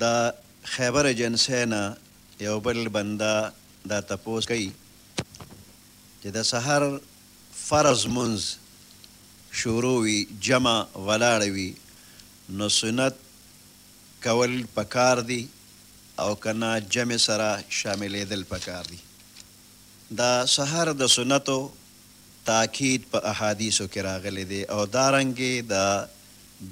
د خیبر ایجنسۍ نه یو بل بنده دا تپوس کوي چې د سحر فرض لمونځ شروع وي جمع ولاړه وي نو سنت کول پکار دي او که نه جمع سره شاملیدل پکار دي د سحر د سنتو تاکید په احادیثو کې راغلی دی او دارنګه د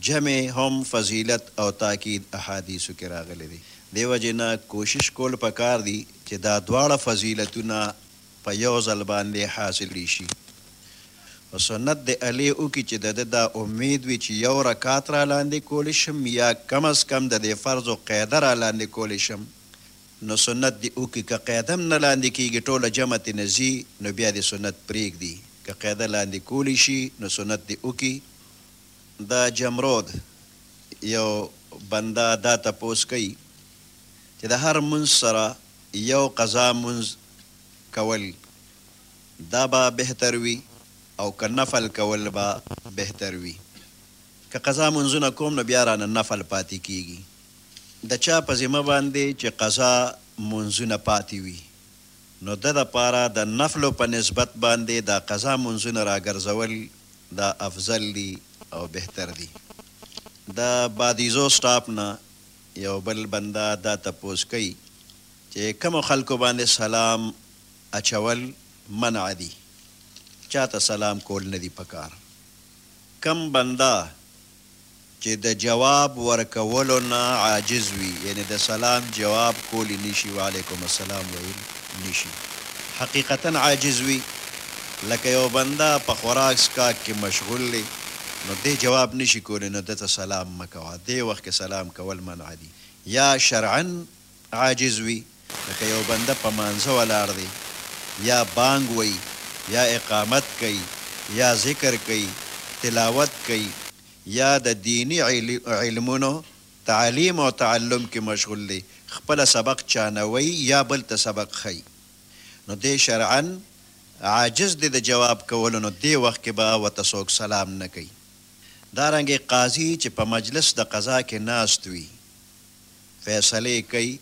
جمع هم فضیلت او تاکید احادیثو کې راغلی دی دې وجې نه کوشش کول پکار دي چې دا دواړه فضیلتونه په یو ځل باندې حاصل شي خو سنت د الې وکړي چې دده دا امید وي چې یو رکعت رالاندې کولی شم یا کم از کم ددې فرضو قاعده رالاندې کولی شم نو سنت دې وکړي که قاعده هم نه لاندې کېږي ټوله جمع ترې نه ځي نو بيا دې سنت پرېږدي که قاعده لاندې کولی شي نو سنت دې وکړي د جمرود يو بنده دا تپوس کوي چې د هر لمونځ سره يو قضا لمونځ کول دا به بهتر وي او که نفل کول به بهتر وي که قضا لمونځونه کوم نو بيا رانه نفل پاتې کېږي د چا په ذمه باندې چې قضا مونځونه پاتې وي نو ده دپاره د نفلو په نسبت باندې دا قضا مونځونه راګرځول دا افضل دي او بهتر دي. د باديزو سټاپ نه يو بل بنده دا تپوس کوي چې کومو خلکو باندې سلام اچول منع دي؟ چاته سلام کول نه دي پکار؟ کوم بنده چې د جواب ورکولو نه عاجز وي یعنې د سلام جواب کولی نشي وعلیکم السلام ویل نشي حقیقتا عاجز وي لکه یو بنده په خوراک څښاک کې مشغول دی نو دی جواب نشي کولی نو ده ته سلام مه کوه دې وخت کې سلام کول منع دي یا شرعا عاجز وي لکه یو بنده په مانځه ولاړ دی یا بانګ وایي یا اقامت کوي یا ذکر کوي تلاوت کوي یا د دیني علمونو تعلیم او تعلم کې مشغول دی خپله سبق چا نه وایي یا بل ته سبق ښایي نو دی شرعاً عاجز دی د جواب کولو نو دې وخت کې به ورته څوک سلام نه کوي دارنګه قاضي چې په مجلس د قضا کې ناست وي فیصلې کوي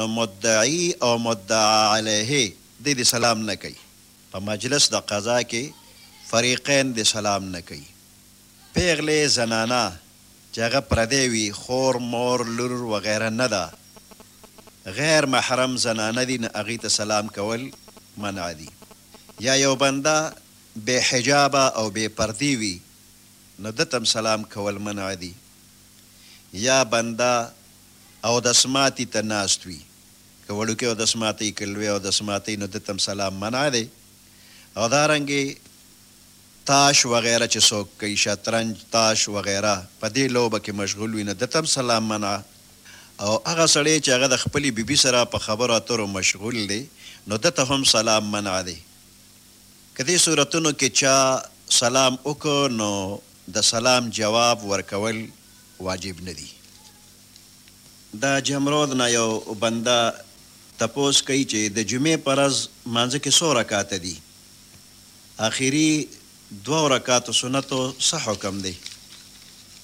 نو مدعي او مدعا علیه دې دې سلام نه کوي په مجلس د قضا کې فریقین دې سلام نه کوي پیغلې زنانه چې هغه پردۍ وي خور مور لور وغیره نه ده غیر محرم زنانه دي نو هغوی ته سلام کول منع دي یا یو بنده بې حجابه او بې پردې وي نو ده ته هم سلام کول منع دي. يا بنده اودس ماتي ته ناست وي که وړوکی اودس ماتوي که لوی اودس ماتوي نو ده ته هم سلام منع دی او دارنګه تاش وغيره چې څوک کوي شطرنج تاش وغيره په دې لوبه کې مشغول وي نو ده ته هم سلام منع او هغه سړی چې هغه د خپلې بي بي سره په خبرو اترو مشغول دی نو ده ته هم سلام منع دی که دې صورتونو کې چا سلام وکړ نو د سلام جواب ورکول واجب نه دي. د جمرود نه یو بنده تپوس کوي چې د جمعې په ورځ لمانځه کې څو رکعته دي؟ اخري دوو رکعتو سنتو څه حکم دی؟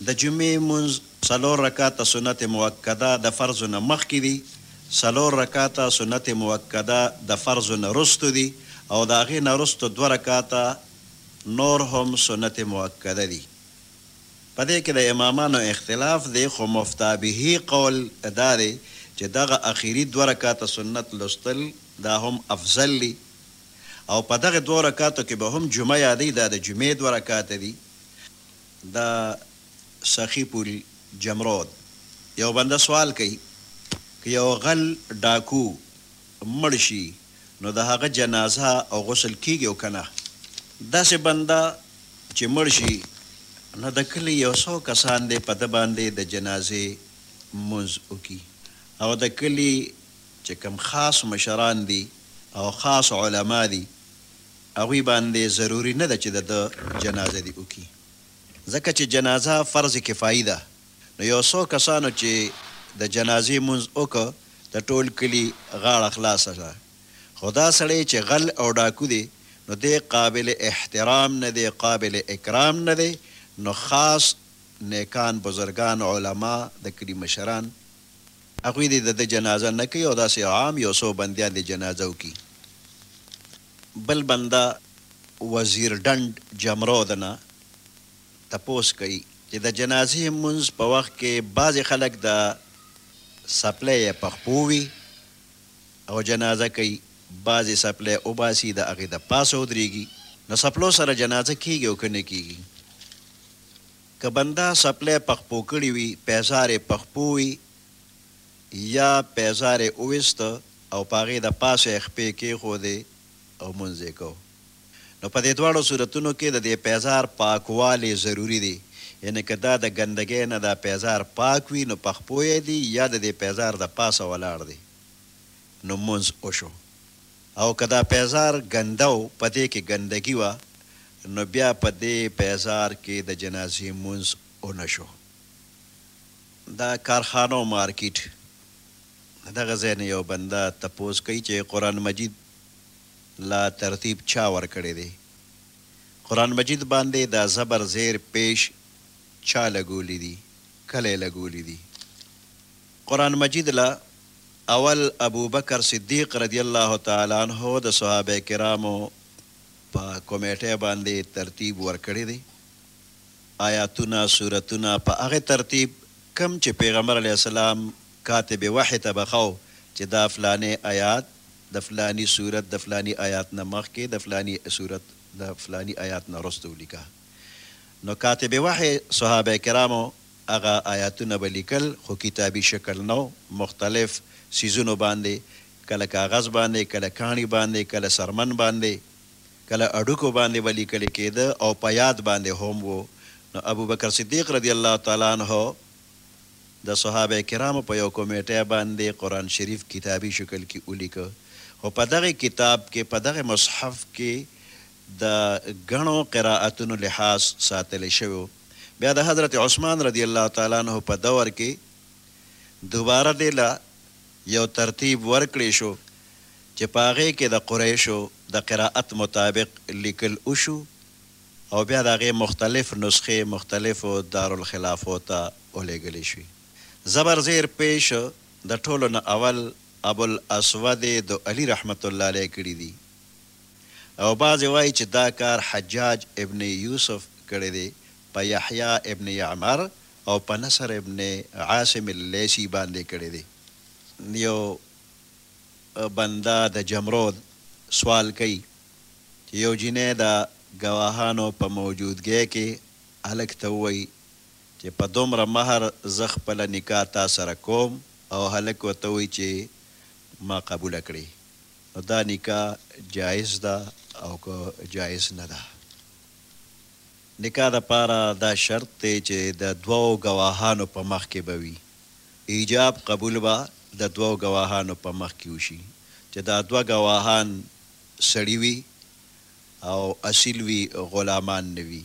د جمعې لمونځ څلور رکعته سنت مؤکده د فرضو نه مخکې دي، څلور رکعته سنت مؤکده د فرضو نه وروسته دي او د هغې نه وروسته دوه رکعته نور هم سنت مؤکده دي په دې کې د امامانو اختلاف دی خو مفتابه قول دا دی چې دغه اخیري دوه رکعته سنت لوستل دا هم افضل دي او په دغه دوو رکعتو کې به هم جمعه یادوي دا د جمعې دوه رکعته دي د سخیف الجمرود یو بنده سوال کوي که یو غل، ډاکو، مړ شي نو د هغه جنازه او غسل کیږی او کنه داسی بنده چی مړ شی نو د کلی یو څو کسان دی په ده باندی د جنازی مونځ وکی او د کلی چی کوم خاص مشران دی او خاص علماء دی هغوی باندی ضروری نه ده چی د ده جنازه دی وکی ځکه چی جنازه فرض کفایی ده. نو یو څو کسانو چې د جنازې لمونځ وکړ د ټول کلي غاړه خلاصه شوه، خو دا سړی چې غل او ډاکو دی نو دی قابل احترام نه دی، قابل اکرام نه دی، نو خاص نیکان بزرګان علماء د کلي مشران هغوی دې د ده جنازه نه کوي او داسې عام یو څو بندیان دې جنازه وکړي، بل بنده وزیر ډنډ جمرود نه. تپوس کوي چې د جنازې لمونځ په وخت کې بعضې خلک د څپلۍ په خپو وي او جنازه کوي، بعضې څپلۍ وباسي د هغې د پاسه ودرېږي، نو څپلو سره جنازه کېږي او که نه کېږي؟ که بنده څپلۍ په خپو کړې وي، پېزار یې په خپو وي یا پېزار یې وویست او په هغې د پاسه یې خپې کېښودې او لمونځ یې کوو. نو په دې دواړو صورتونو کې د دې پېزار پاکوالی ضروري دی، یعنې که دا د ګندګۍ نه دا پېزار پاک وي نو پښپو یې دي یا د دې پېزار د پاسه ولاړ دی نو لمونځ وشو او که دا پېزار ګنده و په دې کې ګندګي وه نو بیا په دې پېزار کې د جنازې لمونځ ونه شو. د کارخانه او مارکیټ دغه ځای نه یو بنده تپوس کوي چې قرآن مجید. لا ترتیب چا ورکړی دی. قران مجید باندی دا زبر زیر پیش چا لګولی دی کله یې لګولی دی. قران مجید له اول ابوبکر صدیق رضی الله تعالی عنه د صحابه کرامو په کمیټی باندی ترتیب ورکړی دی. آیاتونه سورتونه په هغه ترتیب کوم چه پیغمبر علیه السلام کاتب وحی ته بخښو چه دا فلانی آیات د فلاني سورت د فلاني آیات نه مخکې د فلاني سورت د فلاني آیات نه وروسته ولیکه نو کاتب وحی صحابه کرامو هغه آیاتونه به لیکل خو کتابي شکل نه وو مختلف څیزونو باندې کله کاغذ باندې کله کاڼي باندې کله څرمن باندې کله هډوکو باندې به لیکل کیده او په یاد باندې هم وو نو ابوبکر صدیق رضی الله تعالی عنه د صحابه کرامو په یو کمیټه باندې قرآن شریف کتابی شکل کې ولیکه خو په دغه کتاب کې په دغه مصحف کې د ګڼو قرائتونو لحاظ ساتل شوی وو بیا د حضرت عثمان رضی الله تعالی عنه په دور کې دوباره دې له یو ترتیب ورکړې شو چې په هغې کې د قریشو د قرائت مطابق لیکل وشو. او بیا د هغې مختلف نسخې مختلفو دارالخلافو ته ولېږلې شوې. زبر زېر پېش د ټولو نه اول ابوالاسود دؤلي رحمة الله علیه کړي دي او بعضې وايي چې دا کار حجاج ابن یوسف کړی دی په یحیی ابن یعمر او په نصر ابن عاصم اللیثي باندې کړی دی. یو بنده د جمرود سوال کوي چې یو جینۍ د ګواهانو په موجودګۍ کې هلک ته ووایي چې په دومره مهر زه خپله نکاح تا سره کوم او هلک ورته ووایي چې ما قبوله کړې، نو دا نکاح جایز ده او که جایز نه ده؟ نکاح لپاره دا شرط دی چې د دوو ګواهانو په مخ کې به وي. ایجاب قبول به د دوو ګواهانو په مخ کې وشي چې دا دوه ګواهان سړي وي او اصيل وي غلامان نه وي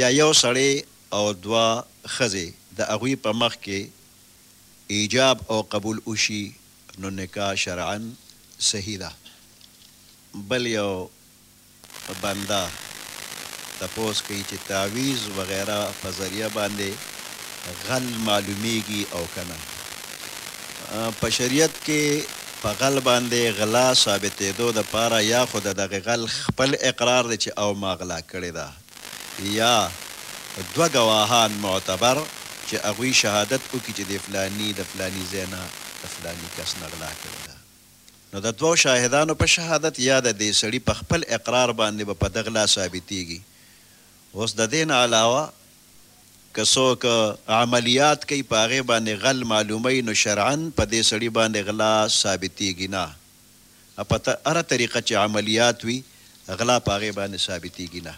يا يو سړی او دوه ښځې د هغوی په مخ کې ايجاب او قبول وشي نو نکاح شرعاً صحيح ده بل يو بنده تپوس کوي چې تعويذ وغيره په ذريعه باندې غل معلومیږي او کنه په شریعت کې په غل باندې غلا ثابتیدو د پاره یا خو د دغه غل خپل اقرار دی چې او ما غلا کړې ده یا دوه ګواهان معتبر چې هغوی شهادت وکړي چې د فلاني د فلاني ځای نه د فلاني کس نه غلا کړې ده نو د دوو شاهدانو په شهادت یا د دې سړي په خپل اقرار باندې به په ده غلا ثابتیږي اوس د دې نه علاوه که څوک عملیات کوي په هغه باندې غل معلوموي نو شرعاً په دې سړي باندې غلا ثابتیږي نه په هره طریقه چې عملیات وي غلا په هغه باندې ثابتیږي نه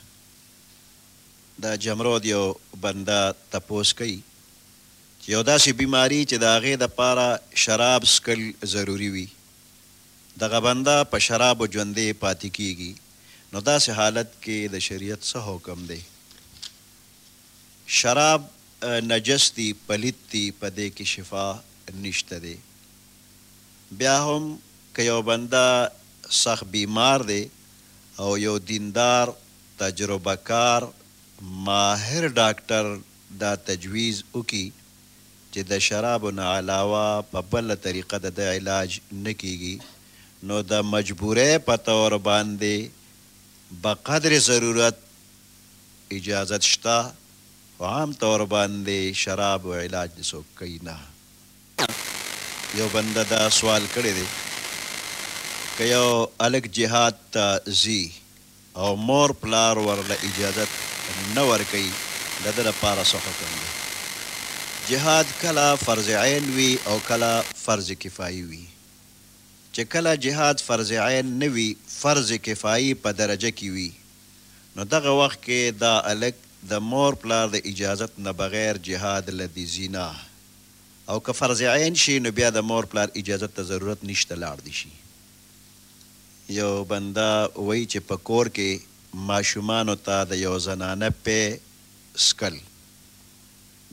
د جمرود یو بنده تپوس کوي چې یو داسې بیماري چې د هغې لپاره شراب څکل ضروري وي. دغه بنده په شرابو ژوندې پاتې کیږي نو داسې حالت کې د شریعت څه حکم دی؟ شراب نجس دي پلیت دي په دې کې شفا نشته دی بیا هم که یو بنده سخت بیمار دی او یو دیندار تجربه کار ماهر ډاکټر دا تجویز وکړي چې د شرابو نه علاوه په بله طریقه د ده علاج نه کېږي، نو د مجبورۍ په طور باندې به قدر ضرورت اجازت شته، خو عام طور باندې شراب علاج دې څوک کوي نه. یو بنده دا سوال کړی دی، که یو هلک جهاد ته ځي او مور پلار ورله اجازت نه ورکوي د ده لپاره څه حکم دی؟ جهاد کله فرض عین وي او کله فرض کفایي وي. چې کله جهاد فرض عین نه وي فرض کفایي په درجه کې وي نو دغه وخت کې دا هلک د مور پلار د اجازت نه بغیر جهاد له دې ځي نه او که فرض عین شي نو بیا د مور پلار اجازت ته ضرورت نشته لاړ دې شي. یو بنده وایي چې په کور کې ماشومانو ته د یو زنانه پی څکل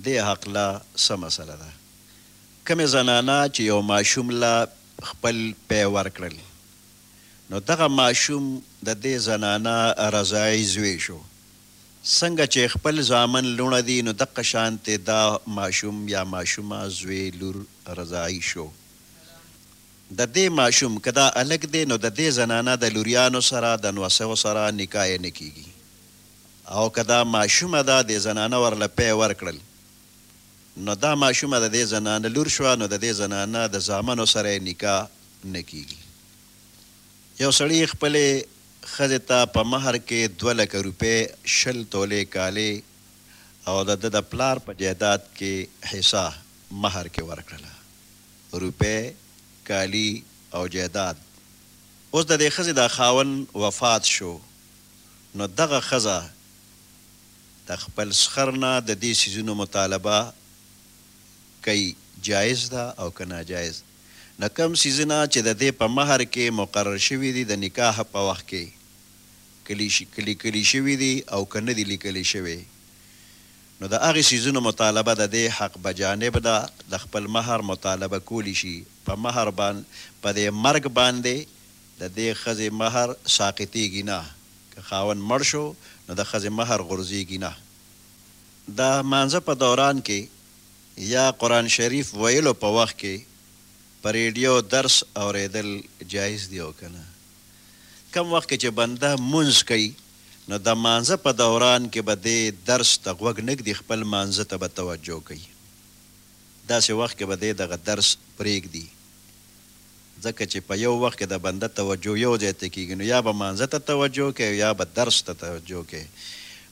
دې حقله څه مسله ده؟ کومې زنانه چې یو ماشوم له خپل پی ورکړل نو دغه ماشوم د دې زنانه رضاعي زوی شو څنګه چې خپل زامن لوڼه دي نو دقه شانتې دا ماشوم یا ماشومه زوی لور رضاعي شو. د دې ماشوم که دا الک دی نو د دې زنانه د لوریانو سره د نوسو سره نکاح یې نه کیږي او که دا ماشومه ده دې زنانه ورله پی ورکړل نو دا ماشومه د دې زنانه لور شوه نو د دې زنانه د زامنو سره یې نکاح نه کیږي یو سړي خپلې ښځې ته په مهر کې دوه لکه روپی شل تولې کالې او د ده د پلار په جایداد کې حصه مهر کې ورکړله روپۍ، کالي او جایداد. اوس د دې ښځې دا خاوند وفات شو، نو دغه ښځه د خپل سخر نه د دې څیزونو مطالبه کوي، جایز ده او که ناجایز؟ نو کوم څیزونه چې د دې په مهر کې مقرر شوي دي د نکاح په وخت کې، که لیکل شوي دي او که نه دي لیکل شوي، نو د هغه څیزونو مطالبه د دې حق بجانب ده د خپل مهر مطالبه کولی شي په مهر باند په دې مرګ باندې د دې ښځې مهر ساقطیږي نه که خاوند مړ شو نو د ښځې مهر غورځیږي نه د لمانځه په دوران کې یا قران شریف ویلو په وخت کې په ریډیو درس اوریدل جایز دي او کنه کوم وخت کې چې بنده لمونځ کوي. نو د مانځه په دوران کې به دی درس ته غوږ نه ږدي خپل مانځه ته به توجه کوي داسې وخت کې به دی دغه درس پرېږدي ځکه چې په یو وخت کې د بنده توجه یو ځای ته کېږي نو یا به مانځه ته توجه کوي او یا به درس ته توجه کوي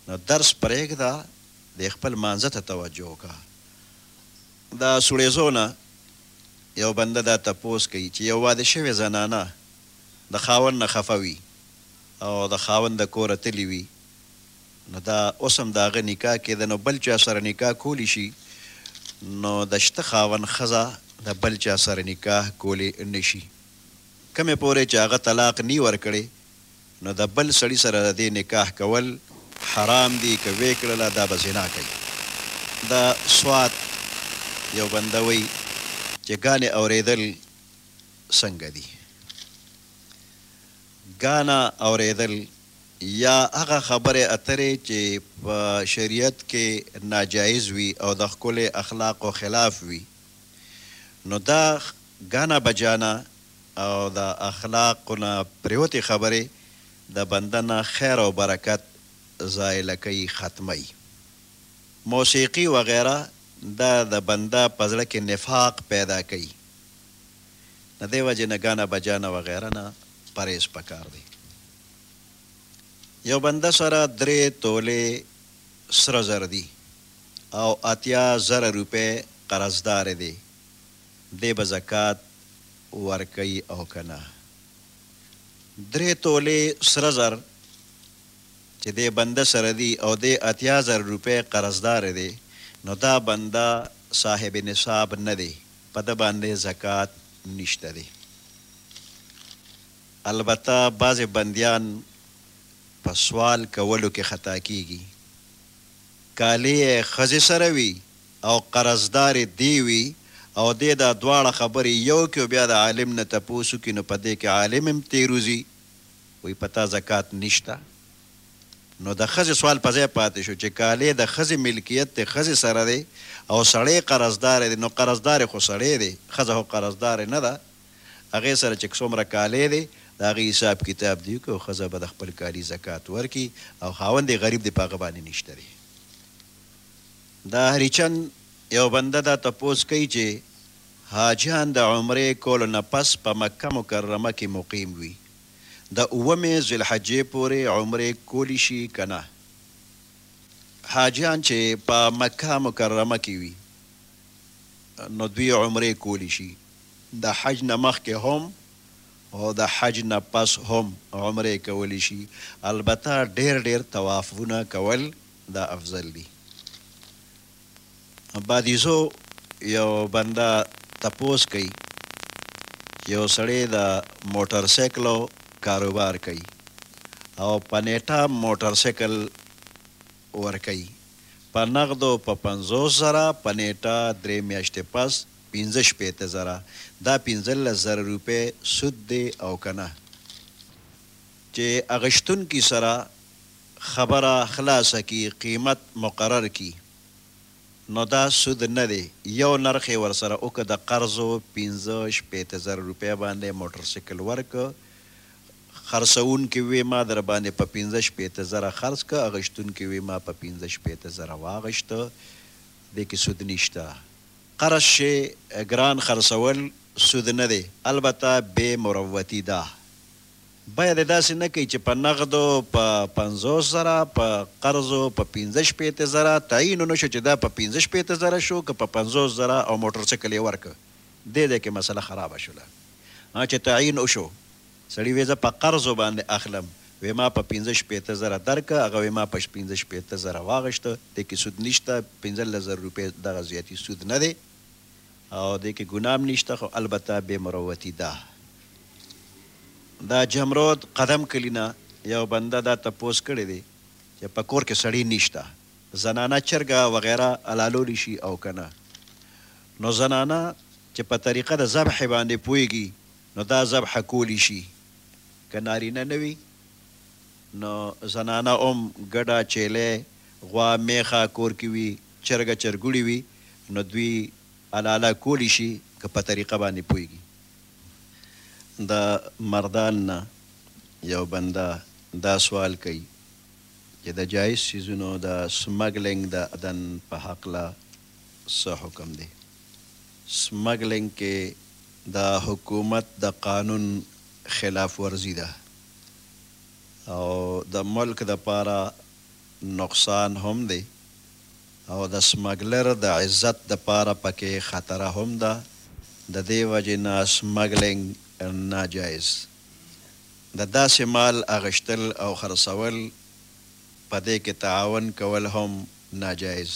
نو درس پرېږده دی خپل مانځه ته توجه وکړه د سوړېزو نه یو بنده دا تپوس کوي چې یو واده شوې زنانه د خاوند نه خفه وي او د خاوند د کوره تلي وي نو دا اوس هم د هغه نکاح کېده نو بل چا سره نکاح کولي شي نو د شته خاوند ښځه د بل چا سره نکاح کولي نه شي کومې پورې چې هغه طلاق ني ورکړي نو د بل سړي سره د دې نکاح کول حرام دي که وې کړله دا به زنا کوي د سوات یو بنده وایي چې ګانې اورېدل څنګه دي. ګانه اورېدل يا هغه خبرې اترې چې په شريعت کې ناجايز وي او د ښکلې اخلاقو خلاف وي نو دا ګانه بجانه او د اخلاقو نه پرېوتې خبرې د بنده نه خير او برکت زايله کوي ختموي موسيقي وغيره دا د بنده په زړه کې نفاق پيدا کوي ددې وجې نه ګانه بجانه وغیره نه پرهیز پکار دی یو بنده سره درې تولې سره زر دي او اتیا زره روپۍ قرضدار دی دی به زکات ورکوي او که نه درې تولې سره زر چې دې بنده سره دي او دی اتیا زره روپۍ قرضدار دی نو دا بنده صاحب نصاب نه دی په ده باندې زکات نشته دی البته بعضې بندیان په سوال کولو کې خطا کیږي کالې یې ښځې سره وي او قرضدار یې دی وي او دی دا دواړه خبرې یو کړي او بیا د عالم نه تپوس وکړي نو په دې کې عالم هم تیر وځي وایي په تا زکات نشته. نو د ښځې سوال په ځای پاتې شو چې کالې د ښځې ملکیت دی، ښځې سره دی او سړی قرضدار دی، نو قرضدار خو سړی دی، ښځه خو قرضدار نه ده، هغې سره چې څومره کالې دی د هغې حساب کتاب دې وکړي او ښځه به د خپل کالي زکات ورکړي او خاوند یې غریب دی په هغه باندې نشته دی. د هریچند یو بنده دا تپوس کوي چې حاجیان د عمرې کولو نه پس په مکه مکرمه کې مقیم وي، د اوومې ذوالحجې پورې عمرې کولی شي که نه؟ حاجیان چې په مکه مکرمه کې وي نو دوی عمرې کولی شي، د حج نه مخکې هم او د حج نه پس هم عمرې کولی شي، البته ډېر ډېر طوافونه کول دا افضل دي. باديزو يو بنده تپوس کوي يو سړی د موټر سيکلو کاروبار کوي او په نيټه موټر سيکل ورکوي په نغدو په پنځوس زره په نيټه درې مياشتې پس پنځه شپېته زره دا پنځلس زره روپی سود دی او کنه چې اغشتونکي سره خبره خلاصه کی قیمت مقرر کی نو دا سود نه دی یو نرخ یې ورسره وکړ د قرضو پنځه شپېته زره روپۍ باندی موټرسیکل ورکړ خرڅونکی وی ما درباندی په پنځه شپېته زره خرڅ کړ اغشتونکی وی ما په پنځه شپېته زره واغشت دی کی سود نشته قرض شی ګران خرڅول سود نه دی البته بی مروتی ده. بيا دې داسې نه کوي چې په نغدو په پنځوس زره، په قرضو په پنځه شپېته زره، تعين نه شو چې دا په پنځه شپېته زره شو که په پنځوس زره او موټرسيکل يې ورکړ، دې ځای کې مسله خرابه شوله ها چې تعين وشو، سړي وې زه په قرضو باندې اخلم، وې ما په پنځه شپېته زره درکړ، هغه وې ما په پنځه شپېته زره واغشته، دې کې سود نشته، پنځلس زره روپۍ دغه زياتي سود نه دی. او دې کې ګناه هم نشته خو البته بې مروتي ده دا جمرود قدم کلي نه یو بنده دا تپوس کړی دی چې په کور کې سړی نشته زنانه چرګه وغیره حلالولی شي او که نه نو زنانه چې په طریقه د ذبحې باندې پوهېږي نو دا ذبحه کولی شي که نارینه نه وي نو زنانه هم ګډه چیلې غوا میخه کور کې وي چرګه چرګوړي وي نو دوی الالا کولي شي که په طريقه باندې پوهيږي د مردان نه يو بنده دا سوال کوي چې د جايز څيزونو د سمګلنګ د عدن په حقله څه حکم دی سمګلنګ کې د حکومت د قانون خلاف ورزي ده او د ملک د پاره نقصان هم دی. او د سمګلر د عزت د پاره پکې خطره هم ده ددې وجې نه سمګلنګ نا جائز ده داسې مال اغشتل او خرڅول په دې کې تعاون کول هم نا جائز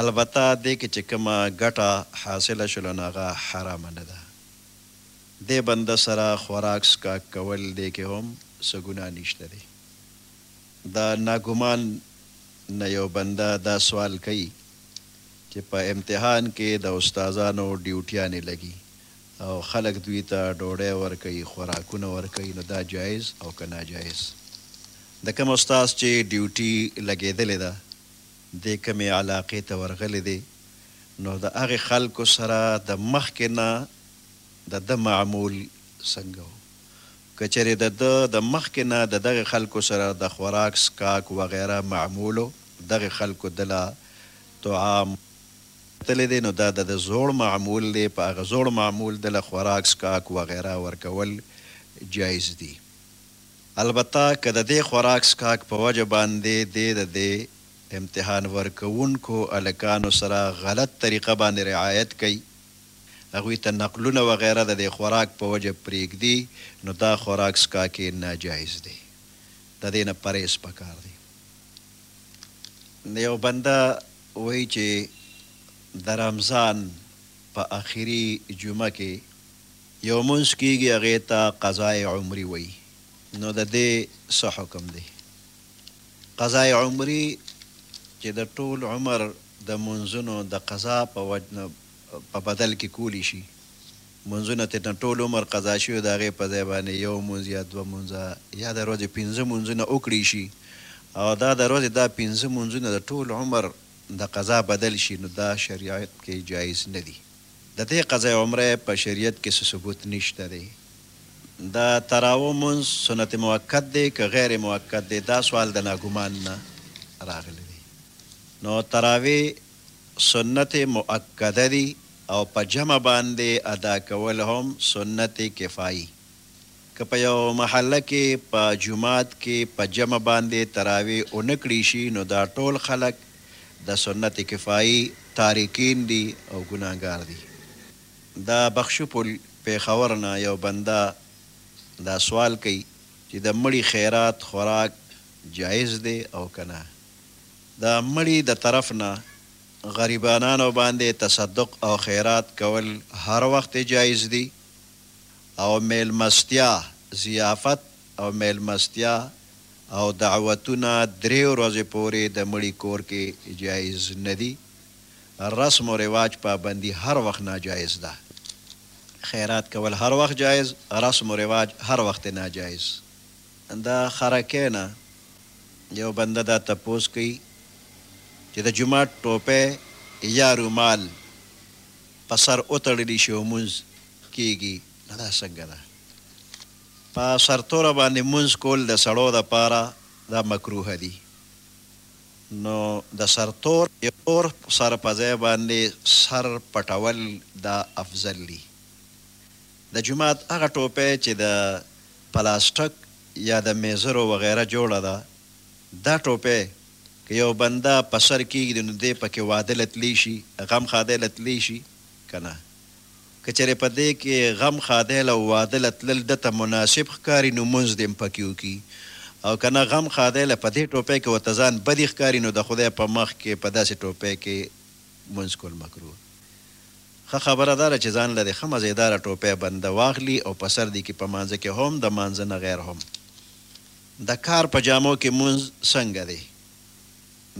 البته دې کې چې کومه ګټه حاصله شله نو هغه حرامه نه ده دې بنده سره خوراک څکاک کول دې کې هم څه ګناه نشته دې. د ناګومان نه یو بنده دا سوال کوي چې په امتحان کې د استادانو ډیوټیانې لګي او خلک دوی ته ډوډۍ ورکوي، خوراکونه ورکوي نو دا جایز او که ناجایز؟ د کوم استاد چې ډیوټي لګیدلې ده دی کومې علاقې ته ورغلی دی نو د هغې خلکو سره د مخکې نه د ده معمول څنګه و؟ که چېرې د ده د مخکې نه د دغه خلکو سره د خوراک څکاک وغیره معمول و، دغه خلکو ده له طعام. کتلی دی نو دا د ده زوړ معمول دی، په هغه زوړ معمول ده له خوراک څکاک وغیره ورکول جایز دي. البته که د دې خوراک څکاک په وجه باندې دې د دې امتحان ورکوونکو هلکانو سره غلط طریقه باندې رعایت کوي، هغوی ته نقلونه وغیره د دې خوراک په وجه پریږدي نو دا خوراک څکاکې ناجایز دی د دې نه پرهیز پکار دی. یو بنده وایي چې د رمضان په اخري جمعه کې یو لمونځ کیږي هغې ته قضاء عمري وایي نو د دې څه حکم دی؟ قضاء عمري چې د ټول عمر د لمونځونو د قضاء په وجه په بدل کې کولی شي لمونځونه ترنه ټول عمر قضا شي او د هغې په ځای باندې یو لمونځ یا دوه لمونځه یا د ورځې پنځه لمونځونه وکړی شي او دا د ورځې دا پنځه لمونځونه د ټول عمر د قضا بدل شي نو دا شریعت کې جایز نه دي د دې قضاء عمره په شریعت کې څه ثبوت نشته دی د تراوح لمونځ سنت مؤکد دی که غیر مؤکد دی دا سوال د ناګومان نه راغلی دی نو تراویح سنت مؤکده دي او په جمع باندې يې ادا کول هم سنت کفايي. که په يوه محله کې په جومات کې په جمع باندې تراويح ونه کړې شي نو دا ټول خلک د سنت کفايي تارکين دي او ګناهګار دي. د بخشوپل پېښور نه يو بنده دا سوال کوي چې د مړي خيرات خوراک جايز دی او که نه؟ د مړي د طرف نه غریبانانو باندې تصدق او خیرات کول هر وخت جایز دي او میلمستیا، ضیافت، او میلمستیا او دعوتونه درې ورځې پورې د مړي کور کې جایز نه دي. رسم و رواج پابندي هر وخت ناجایز ده. خیرات کول هر وخت جایز، رسم و رواج هر وخت ناجایز. د خرکې نه یو بنده دا تپوس کوي چې د جومات ټوپی یا رومال په سر وتړل شي او لمونځ کیږي نو دا څنګه ده؟ په سرتوره باندې لمونځ کول د سړو لپاره دا مکروه دي نو د سرتور یا تور سر په ځای باندې سر پټول دا افضل دي. د جومات هغه ټوپۍ چې د پلاسټک یا د میزرو وغیره جوړه ده، دا ټوپۍ که یو بنده په سر کیږدي نو دی پکې واده له تلی شي، غم ښادۍ له تلی شي که نه؟ که چېرې په دې کې غم ښادۍ له او واده له تلل ده ته مناسب ښکاري نو مونځ دې هم پکې وکړي او که نه غم ښادۍ له په دې ټوپۍ کې ورته ځان بدي ښکاري نو د خدای په مخ کې په داسې ټوپۍ کې مونځ کول مکروه ښه خبره دا ده چې ځان له دې ښه مزېداره ټوپۍ بنده واخلي او په سر دې کي په مانځه کې هم د مانځه نه غېر هم د کار په جامو کې مونځ څنګه دې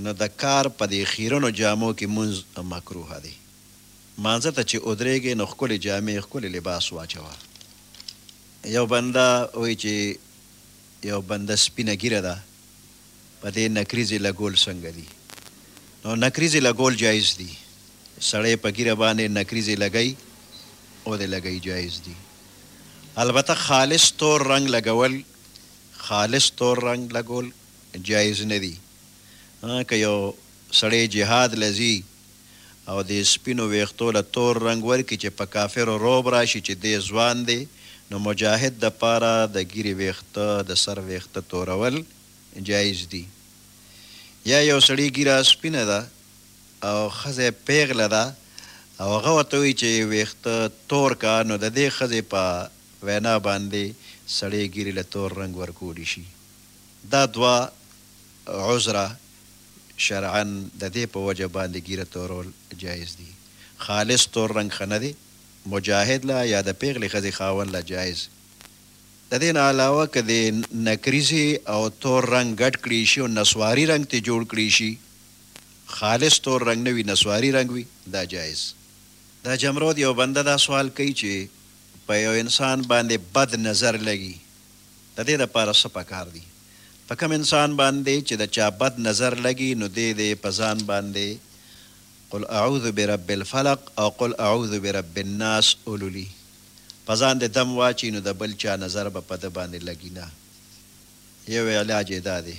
نو د کار په دې خيرنو جامو کې مونځ مکروه دې مانځه ته چې اودرېږې نو ښکلې جامې ښکلې لباس واچوه يو بنده وي چې يو بنده سپينه ږيره ده په دې نکریزې لګول څنګه دي نو نکریزې لګول جایز دي سړی په ګیره باندې نکریزې لګی او د لګی جایز دي البته خالص تور رنګ لګول خالص تور رنګ لګول جایز نه دي که یو سړی جهاد لذي او دې سپينو ويښتو له تور رنګ ورکي چې په کافرو رعب راشي چې دې ځوان دې نو مجاهد د پاره د ږيري ويښته د سر ويښته تورول جايز دي يا يو سړي ږيره سپينه ده او ښځه پيغله ده او هغه ورته وي چې ويښته تور کا نو ددې ښځې په وينا باندې سړې ږيري له تور رنګ ورکولي شي. دا دوه عذره شرعاً د دې په وجه باندې ږیره تورول جائز دي، خالص تور رنګ ښه نه دی، مجاهد له یا د پېغلې ښځې خاوند له جائز د دې نه علاوه که دې نکریزې او تور رنګ ګډ کړې شي او نسواري رنګ ترې جوړ کړې شي، خالص تور رنګ نه وي، نسواري رنګ وي، دا جائز. د جمرود یو بنده دا سوال کوي چې په یو انسان باندې بد نظر لګي د دې لپاره څه پکار دي؟ په کوم انسان باندې چې د چا بد نظر لګي نو دی دې په ځان باندې قل اعوذ برب الفلق او قل اعوذ برب الناس ولولي، په ځان دې دم واچوي نو د بل چا نظر به په ده باندې لګي نه. یو علاج یې دا دی.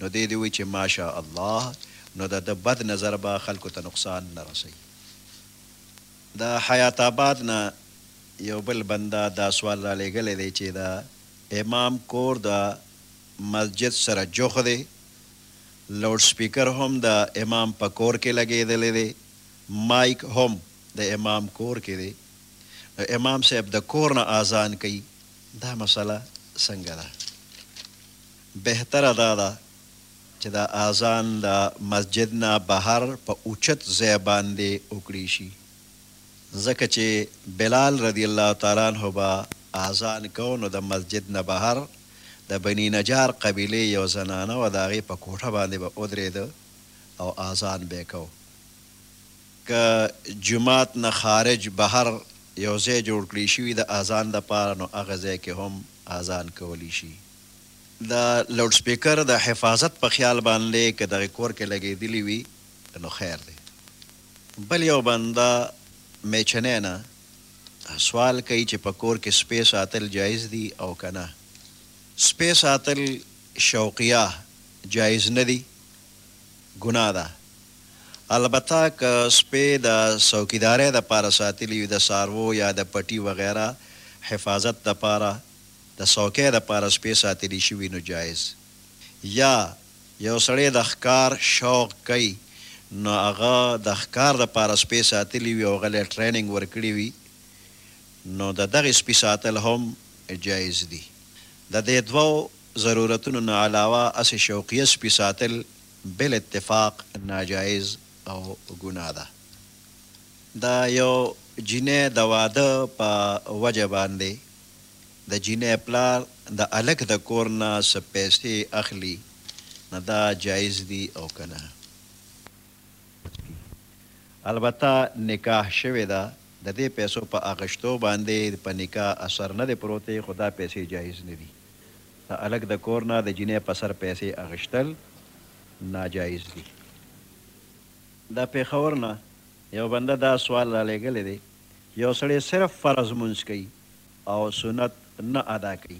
نو دی دې وي چې ماشاء الله نو د ده بد نظر به خلکو ته نقصان نه رسوي. د حیات آباد نه یو بل بنده دا سوال رالیږلی دی چې د امام کور د مسجد سره جوخت دی، لوډ سپیکر هم د امام په کور کې لګیدلی دی، مایک هم د امام کور کې دی، نو امام صاحب د کور نه آذان کوي، دا مسله څنګه ده؟ بهتره دا ده چې دا آذان له مسجد نه بهر په اوچت ځای باندې وکړې شي ځکه چې بلال رضی الله تعالی عنه به آذان کوه نو د مسجد نه بهر د بنی نجار قبیلې یو زنانه وه د هغې په کوټه باندې به ودرېده او آذان به یې کوه که جومات نه خارج بهر یو ځای جوړ کړې شوي د آذان لپاره نو هغه ځای کې هم آذان کولی شي. د لوډ سپیکر د حفاظت په خیال باندې که دغه کور کې لګیدلی وي نو خیر دی بل یو بنده میچنه نه سوال کوي چې په کور کې سپی ساتل جایز دي او که نه سپی ساتل شوقیه جایز نه دي ګناه ده البته که سپی د څوکیدارۍ لپاره ساتلی وي د څاروو یا د پټي وغیره حفاظت لپاره د څوکۍ لپاره سپې ساتلې شي وي نو جائز يا يو سړی د ښکار شوق کوي نو هغه د ښکار لپاره سپې ساتلې وي او هغه له ټريننګ ورکړي وي نو د دغه سپي ساتل هم جائز دي د دې دوو ضرورتونو نه علاوه هسې شوقيه سپي ساتل بالاتفاق ناجائز او ګناه ده د يو جينۍ د واده په وجه باندې. د جینۍ پلار د هلک د کور نه څه پیسې اخلي نو دا جایز دي او که نه؟ البته نکاح شوې ده د دې پیسو په اخیشتو باندې په نکاح اثر نه دی پروت خو دا پیسې جایز نه دي د هلک د کور نه د جینۍ په سر پیسې اخیشتل ناجایز دي. د پېښور نه یو بنده دا سوال رالیږلی دی. یو سړی صرف فرض لمونځ کوي او سنت نه ادا کوي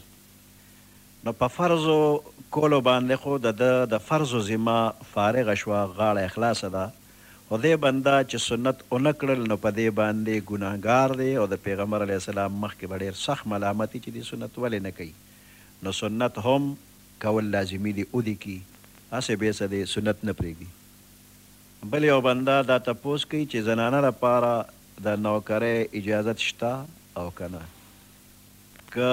نو په فرضو کولو باندې خو د ده د فرضو ذمه فارغه شوه، غاړه یې خلاصه ده، خو دې بنده چې سنت ونه کړل نو په دې باندې ګنهګار دی او د پېغمبر علیه السلام مخکې به ډېر سخت ملامت وي چې دې سنت ولې نه کوي نو سنت هم کول لازمي دي ودې کړي هسې بې څه دې سنت نه پرېږدي. بل یو بنده دا تپوس کوي چې زنانه لپاره د نوکرۍ اجازت شته او که نه؟ که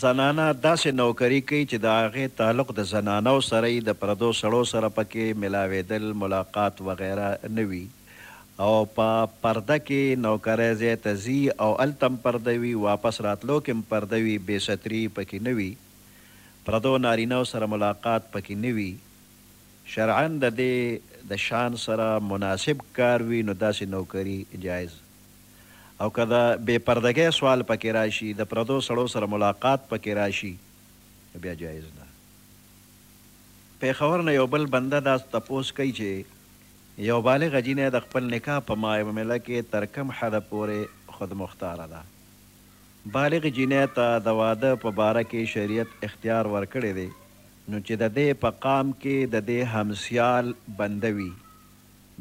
زنانه داسې نوکري کوي چې د هغې تعلق د زنانو سره وي، د پردو سړو سره په کې ملاوېدل، ملاقات وغیره نه وي او په پرده کې نوکرۍ ځای ته ځي او هلته هم پرده وي، واپس راتلو کې هم پرده وي، بې ستري په کې نه وي، پردو نارینه و سره ملاقات په کې نه وي، شرعاً د دې د شان سره مناسب کار وي نو داسې نوکري جائز او که د بې پردګۍ سوال پکې راشي، د پردو سړو سره ملاقات پکې راشي نو بیا جائز نه. پېښور نه یو بل بنده دا تپوس کوي چې یو بالغه جینۍ د خپل نکاح په معامله کې تر کوم حده پورې خودمختاره ده؟ بالغې جینۍ ته د واده په باره کې شریعت اختیار ورکړی دی نو چې د دۀ په قام کې د دۀ همسيال بنده وي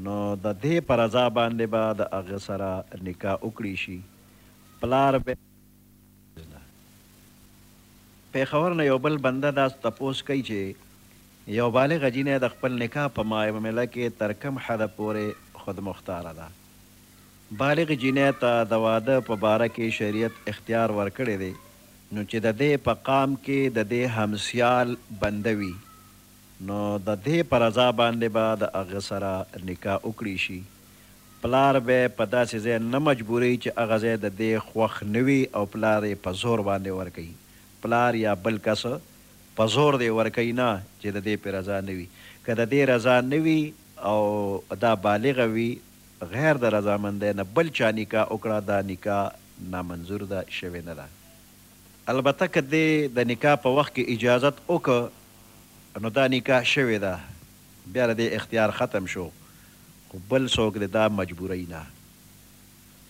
نو د دۀ په رضا باندې به د هغۀ سره نکاح وکړی شي پلار به پېښور نه يو بل بنده دا تپوس کوي چې يو بالغه جينۍ د خپل نکاح په معامله کې تر کوم حده پورې خود مختاره ده بالغې جينۍ ته د واده په باره کې شريعت اختيار ورکړی دی نو چې د دې په قام کې د دې همسيال بنده وي نو د دې په رضا باندې به د هغه سره نکاح وکړي شي پلار به په داسې ځای نه مجبوروي چې هغه ځای د دې خوښ نه وي او پلار يې په زور باندې ورکوي پلار يا بل کس په زور دې ورکوي نه چې د دې پرې رضا نه وي که د دې رضا نه وي او دا بالغه وي غیر د رضامندۍ نه بل چا نکاح وکړه دا نکاح نامنظور ده شوې نه ده البته که دې د نکاح په وخت کې اجازت وکړ نو دا نکاح شوې ده بیا د دې اختیار ختم شو خو بل څوک دې دا مجبوروي نه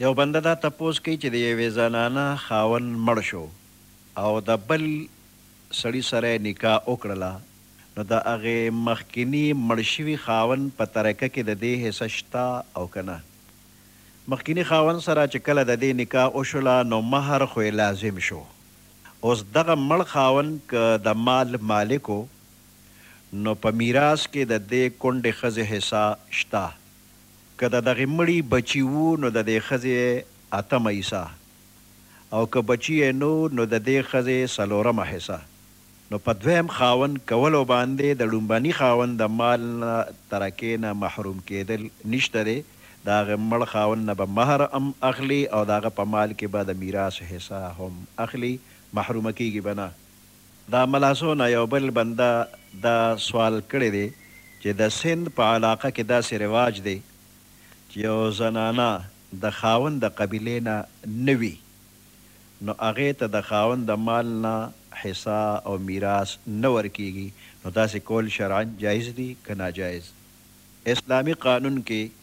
یو بنده دا تپوس کوي چې د یوې زنانه خاوند مړ شو او د بل سړي سره یې نکاح وکړله نو د هغه مخکیني مړ شوي خاوند په ترکه کې د دې حصه شته او که نه؟ مخکیني خاوند سره چې کله د دې نکاح وشوله نو مهر خو یې لازم شو، اوس دغه مړ خاوند که د مال مالک و نو په میراث کې د دې کونډې ښځې حصه شته، که د دغې مړي بچي وو نو د دې ښځې یې اتمه حصه او که بچي یې نه وو نو د دې ښځې څلورمه حصه. نو په دویم خاوند کولو باندې د ړومبني خاوند د مال نه ترکې نه محروم کیدل نشته دی، د هغه مړ خاوند نه به مهر هم اخلي او د هغه په مال کې به د میراث حصه هم اخلي، محرومه کیږي به نه. دا ملاسو نه یو بل بنده دا سوال کړی دی چې د سند په علاقه کې داسې رواج دی چې یو زنانه د خاوند د قبیلې نه نه وي، نو هغې ته د خاوند د مال نه حصه او ميراث نه ورکيږي نو داسې کول شرعاً جائز دي که ناجائز؟ اسلامي قانون کې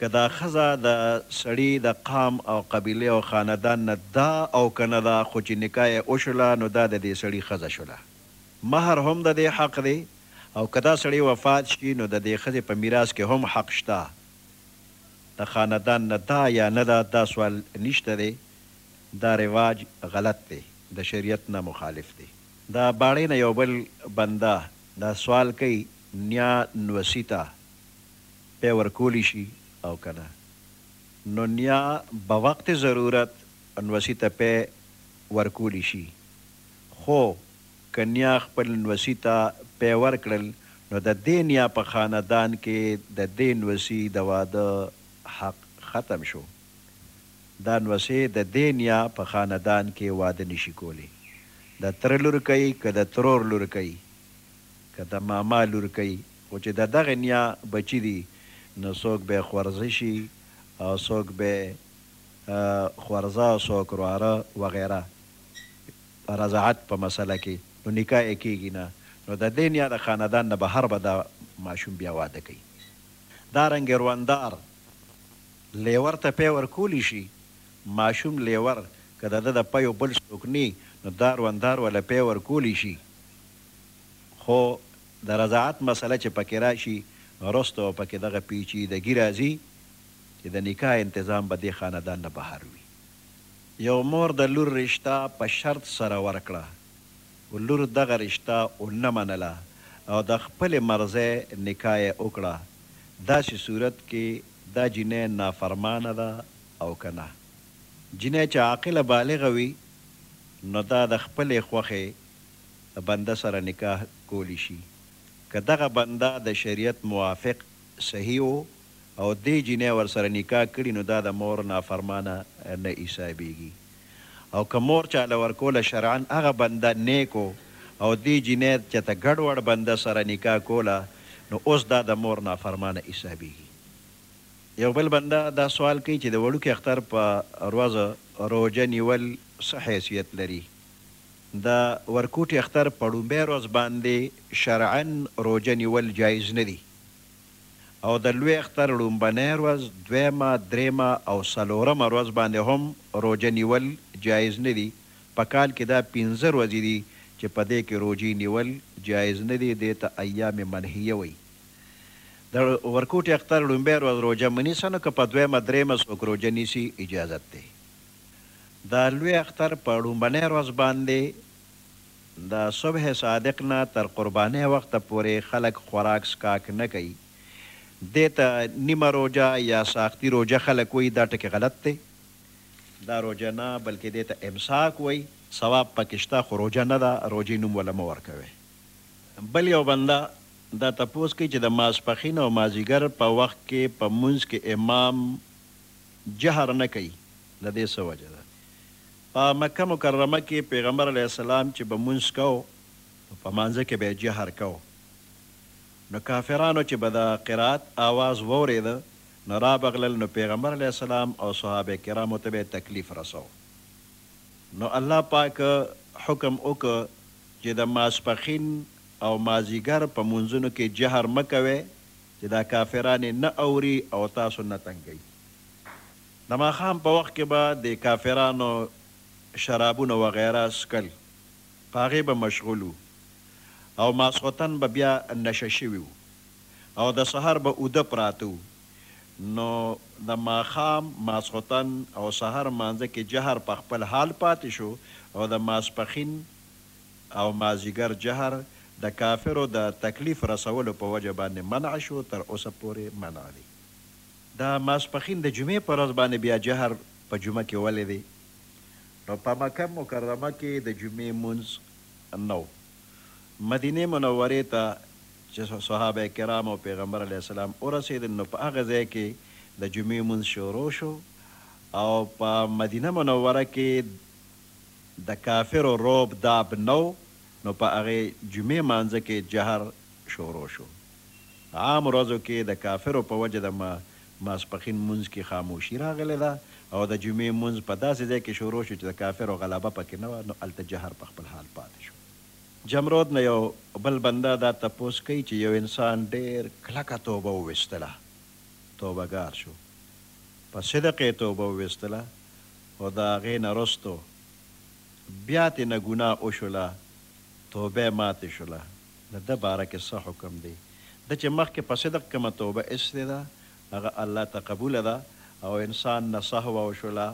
که دا ښځه د سړي د قام او قبيلې او خاندان نه ده او که نه ده خو چې نکاح يې وشوله نو دا د دې سړي ښځه شوله مهر هم د دې حق دی او که دا سړی وفات شي نو د دې ښځې په ميراث کې هم حق شته د خاندان نه ده یا نه ده دا سوال نشته دی دا رواج غلط دی د شریعت نه مخالف دی د باړې نه یو بل بنده دا سوال کوي نیا نوسي ته پۀ ورکولي شي او که نه نو نیا به وقت ضرورت نوسي ته پۀ ورکولي شي خو که نیا خپل نوسي ته پۀ ورکړل نو د دۀ نیا په خاندان کې د دۀ نوسي د واده حق ختم شو. دا نوسې د دۀ نیا په خاندان کې واده نۀ شي کولی. د تره لورکۍ که د ترور لورکۍ که د ماما لورکۍ خو چې د دغه نیا بچي دي نو څوک بۀ خورزۀ شي او څوک بۀ خورزه او څوک رواره وغیره د رضاعت په مسئله کې نو نکاح يې کېږي نه نو د دين يا د خاندان نه بهر به دا ماشوم بيا واده کوي دا رنګه رواندار لېور ته پی ورکولی شي ماشوم لېور که د ده د پيو بل څوک نی نو دا رواندار وله پی ورکولی شي خو د رضاعت مسئله چې پکې راشي نو وروسته به پکې دغه پيچيدګي راځي چې د نکاح انتظام به دې خاندان نه بهر وي. یو مور د لور رشته په شرط سره ورکړه خو لور دغه رشته ونه منله او د خپلې مرضۍ نکاح یې وکړه داسې صورت کې دا جینۍ نافرمانه ده او که نه؟ جینۍ چې عاقله بالغه وي نو دا د خپلې خوښې د بنده سره نکاح کولی شي که دغه بنده د شریعت موافق صحیح و او دې جینۍ ورسره نکاح کړي نو دا د مور نافرمانه نه حسابیږي او که مور چاله ورکوله شرعاً هغه بنده نیک و او دې جینۍ چاته ګډ وډ بنده سره نکاح کوله نو اوس دا د مور نافرمانه حسابیږي. یو بل بنده دا سوال کوي چې د وړوکي اختر په ورځ روژه نیول څه حیثیت لري؟ د ورکوټي اختر په ړومبۍ ورځ باندې شرعاً روژه نیول جایز نه دي. او د لوی اختر ړومبنۍ ورځ، دویمه، دریمه او څلورمه ورځ باندې هم روژه نیول جایز نه دي، په کال کې دا پنځه ورځې دي چې په دې کې روژې نیول جایز نه دي، دې ته ایام منهیه وایي. د ورکوټي اختر ړومبۍ ورځ روژه مه نیسه نو که په دویمه، دریمه څوک روژه نیسي اجازت دی. د لوی اختر په ړومبنۍ ورځ باندې د صبح صادق نه تر قربانۍ وخته پورې خلک خوراک څښاک نه کوي. دې ته نیمه روژه یا ساختي روژه خلک وایي، دا ټکی غلط دی. دا روژه نه بلکې دې ته امساک وایي. ثواب پکې شته خو روژه نه ده، روژې نوم وله مه ورکوئ. بل یو بنده دا تپوس کوي چې د ماسپښین او مازیګر په وخت کې په لمونځ کې امام جهر نه کوي، د دې څه وجه ده؟ په مکه مکرمه کې پيغمبر عليه السلام چې به مونځ کاو نو په مانځه کې به يې جهر کاو نو کافرانو چې به د قرائت آواز واوريده نو رابغلل نو پيغمبر عليه السلام او صحابه کرامو ته به يې تکليف رساو نو الله پاک حکم وکړ چې د ماسپښين او مازيګر په مونځونو کې جهر مه کوئ چې دا کافران يې نه اوري او تاسو نه تنګوي. د ماښام په وخت کې به د کافرانو شرابونه وغیره څښل، په هغې به مشغول وو او ماسخوتن به بیا نشه شوي وو او د سحر به اوده پراته وو، نو د ماښام، ماسخوتن او سحر لمانځه کې جهر په خپل حال پاتې شو او د ماسپښین او مازیګر جهر د کافرو د تکلیف رسولو په وجه باندې منع شو، تر اوسه پورې منع دی. د ماسپښین د جمعې په ورځ باندې بیا جهر په جمعه کې ولې دی؟ نو په مکه مکرمه کې د جمعې لمونځ نه و. مدینې منورې ته چې صحابه کرام او پیغمبر علیه السلام ورسېدل نو په هغه ځای کې د جمعې لمونځ شروع شو او په مدینه منوره کې د کافرو رعب داب نه و نو په هغې جمعې لمانځه کې جهر شروع شو. په عام ورځو کې د کافرو په وجه د ماسپښین لمونځ کې خاموشي راغلې ده او د جمعې لمونځ په داسې ځای کې شروع شو چې د کافرو غلبه په کې نه وه نو هلته جهر په خپل حال پاتې شو. جمرود نه یو بل بنده دا تپوس کوي چې یو انسان ډېر کلکه توبه وویستله، توبه ګار شو، په صدق یې توبه وویستله خو د هغې نه وروسته بیا ترې نه ګناه وشوله، توبه ماتې شوله، د ده باره کې څه حکم دی؟ ده چې مخکې په صدق کومه توبه اېستې ده، هغه الله ته قبوله ده او انسان نه سهوه وشوله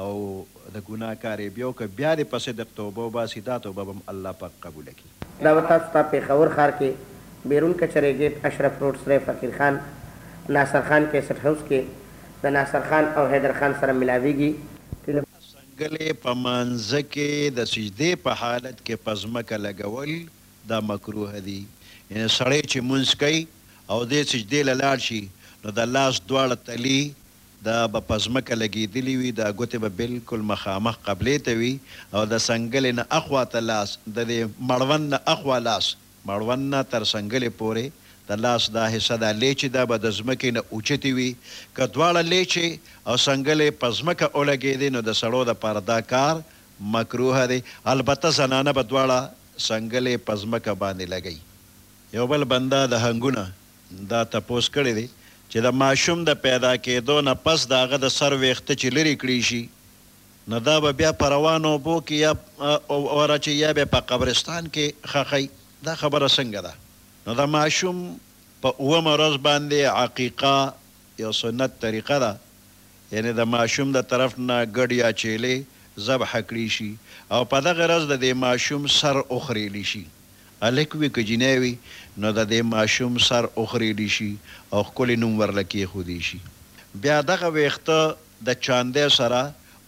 او د ګناه کار یې بیا وکړ، بیا دې په صدق توبه وباسي، دا توبه به هم الله پاک قبوله کړي. دا به تاسو ته پېښور ښار کې بېرون کچرې ګېټ، اشرف روډ، سرای فقیر خان، ناصر خان کېسټ هاوس کې د ناصر خان او حیدر خان سره ملاوېږي. ټېلېفون. ګلې په لمانځه کې د سجدې په حالت کې په ځمکه لګول دا مکروه دي، یعنې سړی چې لمونځ کوي او دې سجدې له لاړ شي نو د لاس دواړه تلي دا به په ځمکه لګېدلي وي، دا ګوتې به بالکل مخامخ قبلې ته وي او د څنګلې نه اخوا ته لاس، ددې مړوند نه اخوا لاس مړوند نه تر سنګلې پورې د لاس دا حصه ده لېچې ده به د ځمکې نه اوچتې وي که دواړه لېچې او سنګلې په ځمکه اولګېدې نو د سړو لپاره دا کار مکروه دی البته زنانه به دواړه سنګلې په ځمکه باندې لګوي. یو بل بنده د هنګو نه دا تپوس کړی دی چې د ماشوم د پیدا کېدو نه پس د هغه د سر وېښته چې لرې کړی شي نو دا به بیا په روانو اوبو کې یا وراچوي یا به یې په قبرستان کې ښخوي، دا خبره څنګه ده؟ نو د ماشوم په اوومه ورځ باندې عقیقه یو سنت طریقه ده، یعنې د ماشوم د طرف نه ګډ یا چیلې ذبحه کړې شي او په دغه ورځ د دې ماشوم سر وخریلي شي، هلک وي که جینۍ وي نو د دې ماشوم سر وخریلي شي او ښکلی نوم ورله کېښودې شي، بیا دغه وېښته د چاندې سره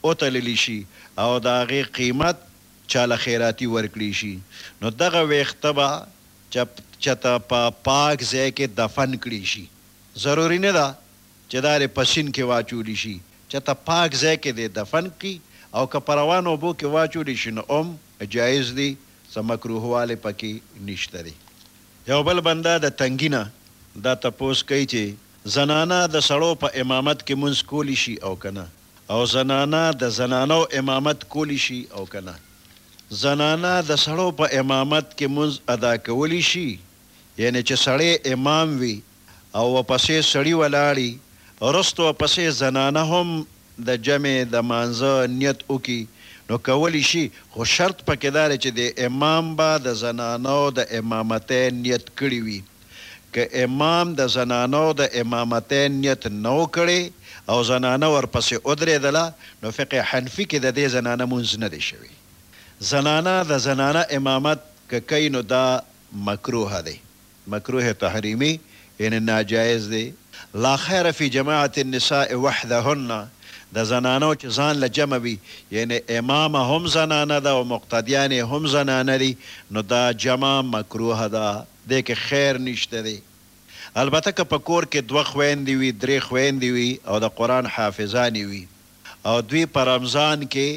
وتللي شي او د هغې قیمت چا له خیراتي ورکړي شي نو دغه ویښته به چته په پاک ځای کې دفن کړي شي ضروري نه ده چې دا دې په سیند کې واچولي شي چته پاک ځای کې دې دفن کړي او که په روانو اوبو کې واچولي شي نو هم جایز دي څه مکروه والی پکې نشته دی یو بل بنده د تنګي نه دا تپوس کوي چې. زنانه د سړو په امامت کې مونځ کولی شي او که نه؟ او زنانه د زنانو امامت کولی شي او که نه؟ زنانه د سړو په امامت کې مونځ ادا کولی شي، یعنې چې سړی امام وي او ورپسې سړي ولاړي، وروسته ورپسې زنانه هم د جمع د مانځه نیت وکړي، نو کولی شي، خو شرط پکې دا دی چې د امام به د زنانو د امامتۍ نیت کړي وي. که امام د زنانو د امامتين نيت نه و کړی او زنانه ورپسې ودرېدله نو فقه حنفي کې د دې زنانه مونځ نه دی شوی. زنانه د زنانه امامت که کوي نو دا مکروه دی، مکروه تحريمي، يعنې ناجائز دی. لا خير في جماعة النساء وحدهن، د زنانو چې ځان له جمع وي، يعنې امامه هم زنانه ده او مقتديانې هم زنانه دي نو دا جمع مکروه ده. دې کې خیر نشته دی البته که په کور کې دوه خویندې وي درې خویندې وي او د قران حافظانې وي او دوی په رمضان کې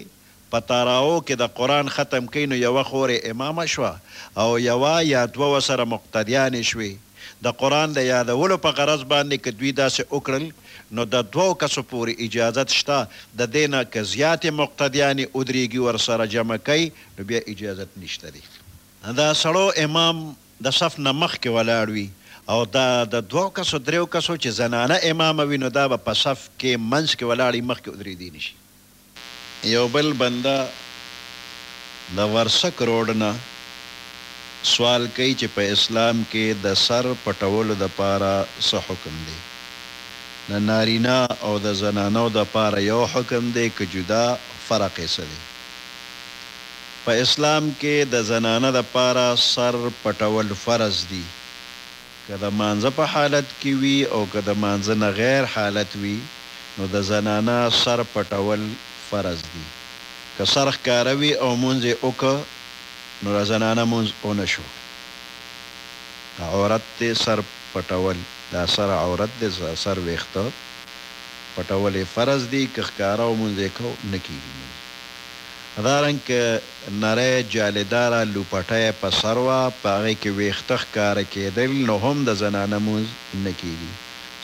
په تراو کې د قران ختم کوي نو یوه خور یې امامه شوه او یوه یا دوه ورسره مقتدیانې شوې د قران د یادولو په غرض باندې که دوی داسې وکړل نو د دوو کسو پورې اجازت شته د دې نه که زیاتې مقتدیانې ودریږي ورسره جمع کوي نو بیا اجازت نشته دی. د سړو امام د صف نه مخکې ولاړ وي او د د دوو کسو درېو کسو چې زنانه امامه وي نو دا به په صف کې منځ کې ولاړې مخکې ودرېدې نه شي. یو بل بنده د ورسک روډ نه سوال کوي چې په اسلام کې د سر پټولو دپاره څه حکم دی؟ د نارینه او د زنانو دپاره یو حکم دی که جدا؟ فرق یې څه دی؟ په اسلام کې د زنانه لپاره سر پټول فرض دي، که د لمانځه په حالت کې وي او که د لمانځه نه غیر حالت وي نو د زنانه سر پټول فرض دي، که سر ښکاره وي او لمونځ یې وکړ نو د زنانه لمونځ ونه شو، عورت دی سر پټول دا سر عورت دی، د سر ویښته پټول یې فرض دي، که ښکاره او لمونځ یې کړ نه کیږي لمونځ. دا رنګ نری جاليداره لوپټی په سر وه، په هغې کې وېښته ښکاره کېدل، نو هم د زنانه مونځ نه کېږي،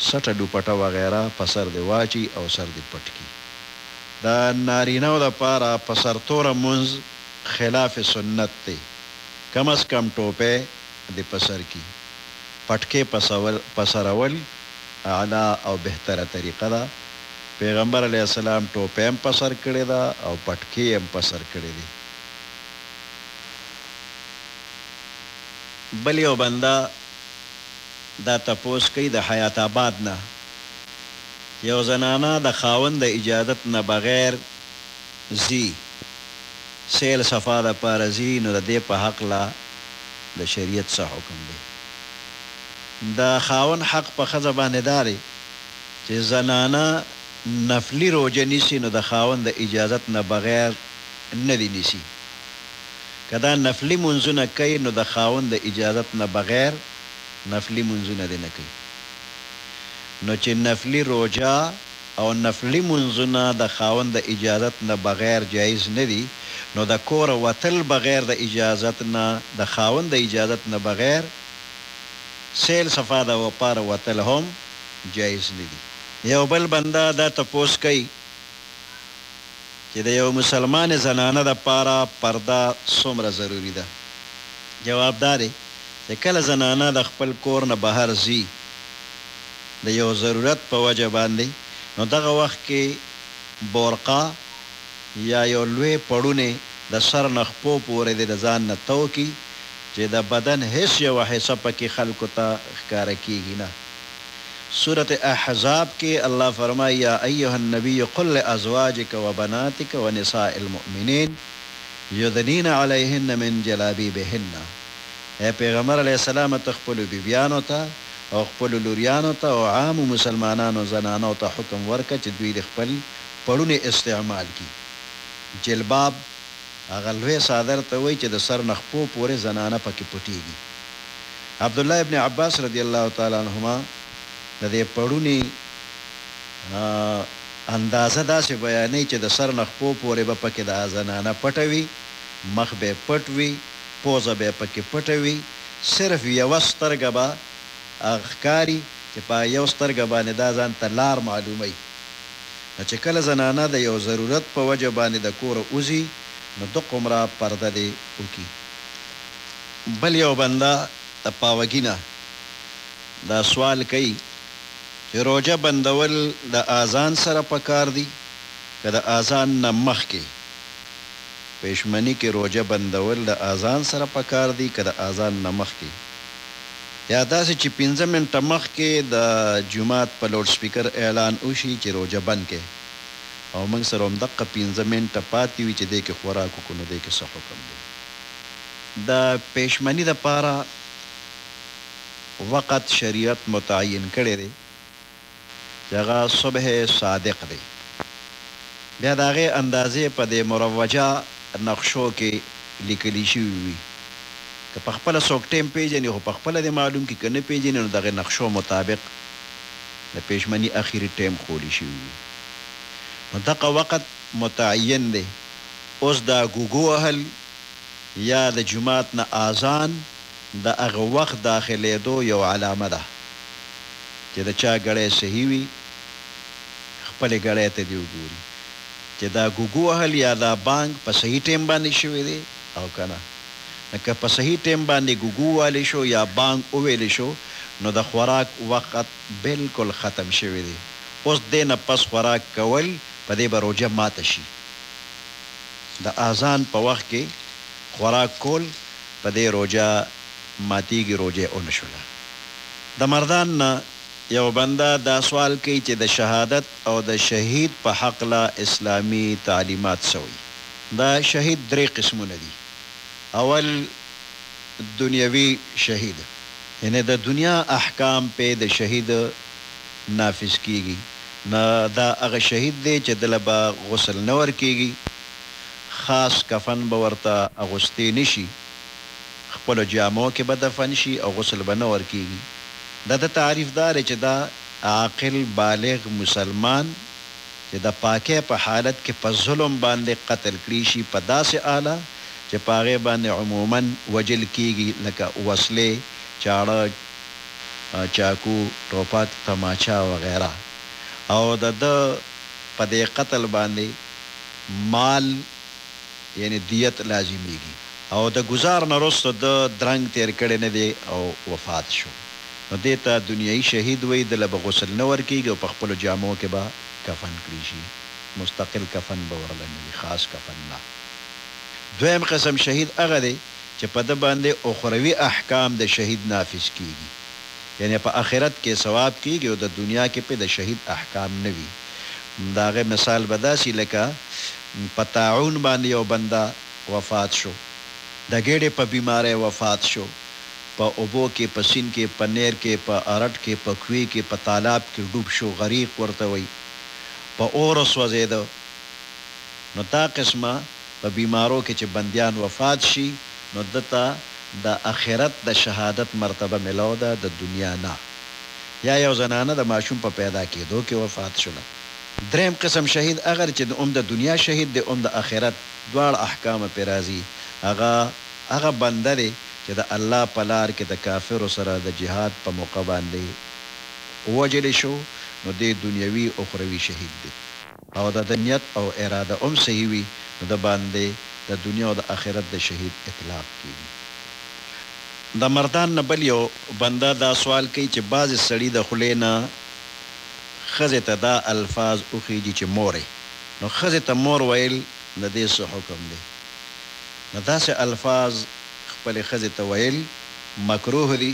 سټه لوپټه وغيره په سر دې واچوي او سر دې پټ کړي. د نارينه و لپاره په سرتوره مونځ خلاف سنت دی، کم از کم ټوپی، دې په سر کي پټکې پسرول اعلی او بهتره طریقه ده، پیغمبر علیه السلام ټوپی هم په سر کړې ده او پټکې یې هم په سر کړې دي. بل یو بنده دا تپوس کوي د حیات اباد نه یو زنانه د خاوند د اجازت نه بغیر ځي سيل صفا د پاره ځي نو د دې په حقله د شريعت څه حکم دی د خاوند حق په ښځه باندې دا دی چې زنانه نفلي روژه نيسي نو د خاوند د اجازت نه بغير نه دي نيسي که دا نفلي مونځونه کوي نو د خاوند د اجازت نه بغير نفلي مونځونه دې نه کوي نو چې نفلي روژه او نفلي لمونځونه د خاوند د اجازت نه بغیر جایز نه دي، نو د کوره وتل بغیر د اجازت نه، د خاوند د اجازت نه بغیر سیل صفا د وپاره وتل هم جایز نه دي. یو بل بنده دا تپوس کوي چې د یوې مسلمانې زنانه لپاره پرده څومره ضروري ده؟ جواب دا دی چې کله زنانه د خپل کور نه بهر ځي د یو ضرورت په وجه باندې نو دغه وخت کې بورقا یا یو لوی پړونی د سر نه خپو پورې دې د ځان نه تو کړي چې د بدن هیڅ یوه حصه پکې خلکو ته ښکاره کیږي نه. سورة احزاب کې الله فرمايي، يا ايها النبي قل لأزواجک وبناتک ونساء المؤمنين يدنين عليهن من جلابيبهن، اې پيغمبر عليه السلام ته خپلو بيبيانو ته او خپلو لوريانو ته او عامو مسلمانانو زنانو ته حکم ورکړه چې دوی دې خپل پړونی استعمال کړي، جلباب، هغه لوی څادر ته وایي چې د سر نه خپو پورې زنانه پکې پټېږي. عبدالله ابن عباس رضي الله تعالی عنهما د دې پړوني اندازه داسې بیانوي چې د سر نه خپو پورې به پکې دا زنانه پټه وي، مخ به یې پټ وي، پوزه به یې پکې پټه وي، صرف یوه سترګه به ښکاري چې په یو سترګه باندې دا ځان ته لار معلوموي. نو چې کله زنانه د یو ضرورت په وجه باندې د کوره وځي نو دقمرا پرده دې وکړي بل یو بنده د پاوګي نه دا سوال کوي چې روژه بندول د آذان سره پکار دي که د آذان نه مخکې پیشمني کې روژه بندول د آذان سره پکار دي که د آذان نه مخکې. یا داسې چې پنځه منټه مخکې د جومات په لوډ سپیکر اعلان وشي چې روژه بند کړئ او موږ سره همدقه پنځه منټه پاتې وي چې دې کې خوراک وکړو نو دې کې څه حکم دی؟ د پیشمنی لپاره وقت شریعت متعین کړی دی چې هغه صبح صادق دی، بیا د هغې اندازې په دې مروجه نقشو کې لیکلي شوي وي، که په خپله څوک ټیم پېژني، خو په خپله دې معلوم کړي، که نه پېژني، نو د هغې نقشو مطابق د پېشمني اخري ټیم ښولي شوي وي، نو دقه وقت متعین دی، اوس دا ګوګو وهل یا د جومات نه آذان د هغه وخت داخلېدو یو علامه ده چې د چا ګړی صحیح وي خپلې ګړی ته دې وګوري چې دا ګوګو وهل یا دا بانګ په صحیح ټیم باندې شوی دی او که نه نو که په صحیح ټیم باندې ګوګو ووهل شو یا بانګ وویل شو نو د خوراک وخت بلکل ختم شوی دی اوس دې نه پس خوراک کول په دې به روژه ماته شي د آذان په وخت کې خوراک کول په دې روژه ماتیږي روژه اونه شوله د مردان نه یو بنده دا سوال کوي چې د شهادت او د شهید په حقله اسلامي تعلیمات څه وایي د شهید درې قسمونه دي اول دنیوي شهید یعنې د دنیا احکام پې د شهید نافذ کیږي نو دا هغه شهید دی چې دله به غسل نه ورکیږي. خاص کفن به ورته اغوستې نه شي، خپلو جامو کې به دفن شي او غسل به نه ورکېږي. د ده تعریف دا دی چې دا عاقل بالغ مسلمان چې د پاکۍ په حالت کې په ظلم باندې قتل کړې شي په داسې آله چې په هغې باندې عموماً وژل کېږي لکه وسلې، چاړه، چاقو، ټوپک، تماچه وغیره او د ده په دې قتل باندې. مال یعنی دیت لازمیږي او د ګذار نه وروسته ده درنګ تیر کړی نه دی او وفات شو نو دې ته دنیایي شهید وایي ده له به غسل نه ورکیږي او په خپلو جامو کې به کفن کړی شي مستقل کفن به ورله نه وي خاص کفن نه دویم قسم شهید هغه دی چې په ده باندې اخروي احکام د شهید نافذ کیږي. یعنی په اخرت کې ثواب کیږی او د دنیا کې پرې د شهید احکام نه وی د هغه مثال به داسی لکه په طاعون باندې یو بنده وفات شو د ګیډې په بیماری وفات شو په اوبو کې په سیند کې په نیر کې په ارټ کې په کوی کې په تالاب کې ډوب شو غریق ورته وایی په اور سوځیده نو دا قسمه په بیمارو کې چې بندیان وفات شي نو ده ته د اخرت د شهادت مرتبه ملو ده د دنیا نه. یا یو زنانه د ماشوم په پیدا کیدو کې وفات شوله. دریم قسم شهید هغه دی چې د هم د دنیا شهید دی هم د اخرت دواړه احکام پرې راځي هغه هغه بنده دی چې د الله په لار کې د کافرو سره د جهاد په موقع باندې ووژل شو نو دی دنیوي اخروي شهید دی. او د ده نیت او اراده هم صحیح وي نو ده باندې د دنیا او د اخرت د شهید اطلاق کیږي. د مردان نه بل یو بنده دا سوال کوي چې بعضې سړي د خولې نه ښځې ته دا الفاظ وخیږي چې مورې نو ښځې ته مور ویل د دې څه حکم دی؟ نو داسې الفاظ خپلې ښځې ته ویل مکروه دي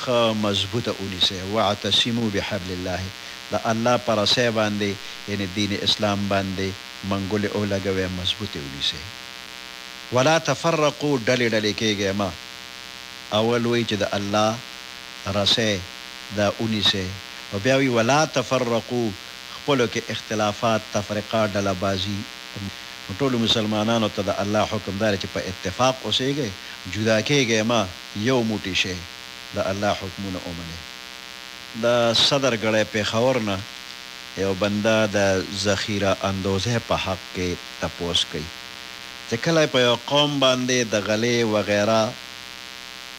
ښه مضبوطه ونیسئ، واعتصموا بحبل الله، د الله په رسۍ باندې یعنې دین اسلام باندې منګولې ولګوئ، مضبوطې ونیسئ، ولا تفرقوا ډلې ډلې کېږئ مه، اول وایي چې د الله رسۍ دا ونیسئ او بیا وایي ولا تفرقوا خپلو کې اختلافات، تفرقه، ډله بازي مه، ټولو مسلمانانو ته د الله حکم دا دی چې په اتفاق اوسېږئ، جدا کېږئ مه. یو موټی شی د الله حکمونه ومنی. د صدر ګړی پیښور نه یو بنده د ذخیره اندوزی په حق کی تپوس کوی چه کله په یو قوم باندی د غلی وغیره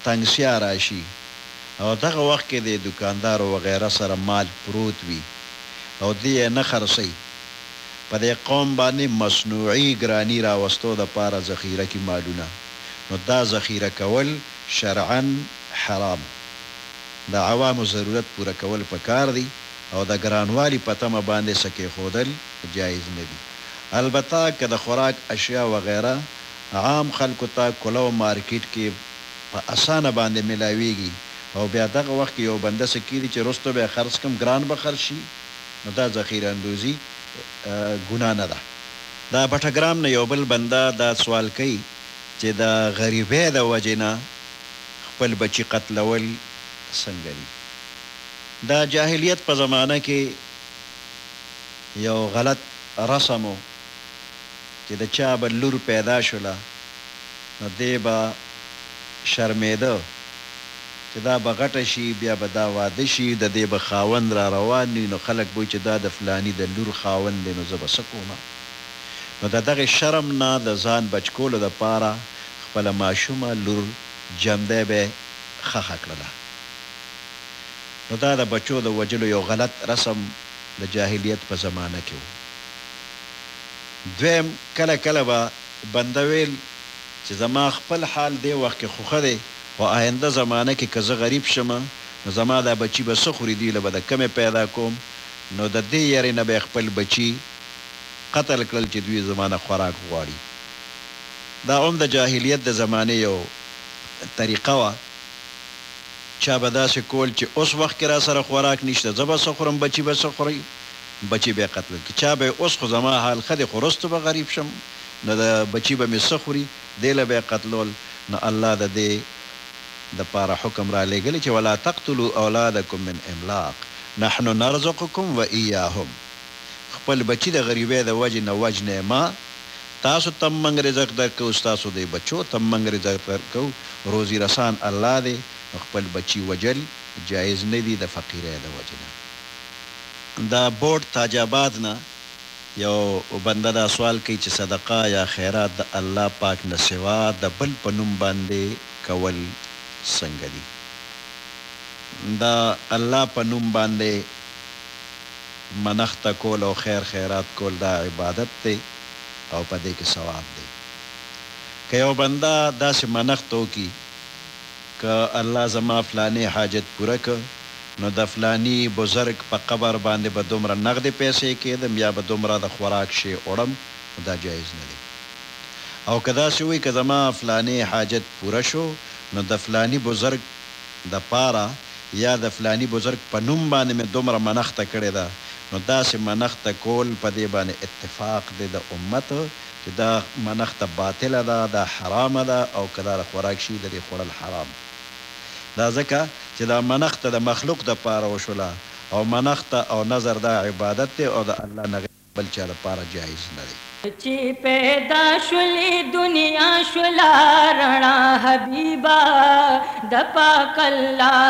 تنګسیا راشی او دغه وخت کی دی دوکاندارو وغیره سره مال پروت وی او دی یی نه خرڅی په دی قوم باندی مصنوعی ګرانی راوستو دپاره ذخیره کی مالونه نو دا ذخیره کول شرعاً حرام د عوامو ضرورت پوره کول په کار دي او د ګرانوالي په تمه باندې څه کېښودل جایز نه دي البته که د خوراک اشیا وغیره عام خلکو ته کله او مارکیټ کې په اسانه باندې ملاویږي او بیا دغه وخت کې یو بنده څه کیدي چې رستو به یې خرڅ کړم ګران به خرڅ شي نو دا ذخیره اندوزي ګناه نه ده. د بټګرام نه یو بل بنده دا سوال کوي چې د غریبۍ د وجې نه خپل بچي قتلول څنګه دي؟ د جاهلیت په زمانه کې یو غلط رسم و چې د چا به لور پیدا شوله نو دی به شرمېده چې دا به غټه شي، بیا به دا واده شي، د دې به خاوند را روان وي، نو خلک به وي چې دا د فلاني د لور خاوند دی، نو زه به څه کوم؟ نو د دغه شرم نه د ځان بچ کولو لپاره خپله ماشومه لور جمده به ښخه کړله. نو دا د بچو د وژلو یو غلط رسم د جاهلیت په زمانه کې و. دویم، کله کله به بنده ویل چې زما خپل حال دې وخت کې خو ښه دی، خو آینده زمانه کې که زه غریب شم، نو زما دا بچي به څه خوري، دوی له به د کومې پیدا کوم، نو د دې یرې نه به یې خپل بچي قتل کړل چې دوی زما نه خوراک غواړي. دا هم د جاهلیت د زمانې یو طریقه وه، چا به داسې کول چې اوس وخت کې راسره خوراک نشته، زه به څه خورم، بچي به څه خوري، بچی به قتل که چا به اوس خو زما حال ښه دی خو رستو به غریب شم نو د بچی به می څه خوری دی له به قتلول نو الله د دی د پاره حکم را لیږلی چه ولا تقتلو اولادکم من املاق نحن نرزقکم و ایاهم خپل بچی د غریبی د وجی نه وژنی مه تاسو ته مونږ رزق درکوو ستاسو دی بچو ته مونږ رزق درکوو روزی رسان الله دی نو خپل بچی وژل جایز ندی د فقیری د وجی نه. د بورډ تاج اباد نه یو بنده دا سوال کوي چې صدقه یا خیرات د الله پاک نه سوا د بل په نوم باندې کول څنګه دي؟ د الله په نوم باندې منښته کول او خیر خیرات کول دا عبادت دی او په دې کې ثواب دی. که یو بنده داسې منښته وکړي که الله زما فلانې حاجت پوره کړ نو د فلاني بزرګ په قبر باندې به دومره نغدې پیسې کیدم یا به دومره د خوراک شې اوړم نو دا جایز نه دی او که داسې وی که زما فلانې حاجت پوره شو نو د فلاني بزرګ د پاره یا د فلاني بزرګ په نوم باندې مې دومره منښته کړې ده نو داسې منښته کول په دې باندې اتفاق دی د امت چې دا منخته باطله ده، دا حرامه ده او که دا د خوراک شي، د دې خوړل حرام دي. دا ځکه چې دا منخته د مخلوق دپاره وشوله او منخته او نذر دا عبادت دی او د الله نه غیر د بل چا دپاره جائز نه دی. چې پیدا شولې دنیا شوله رڼا حبیبه د پاک الله.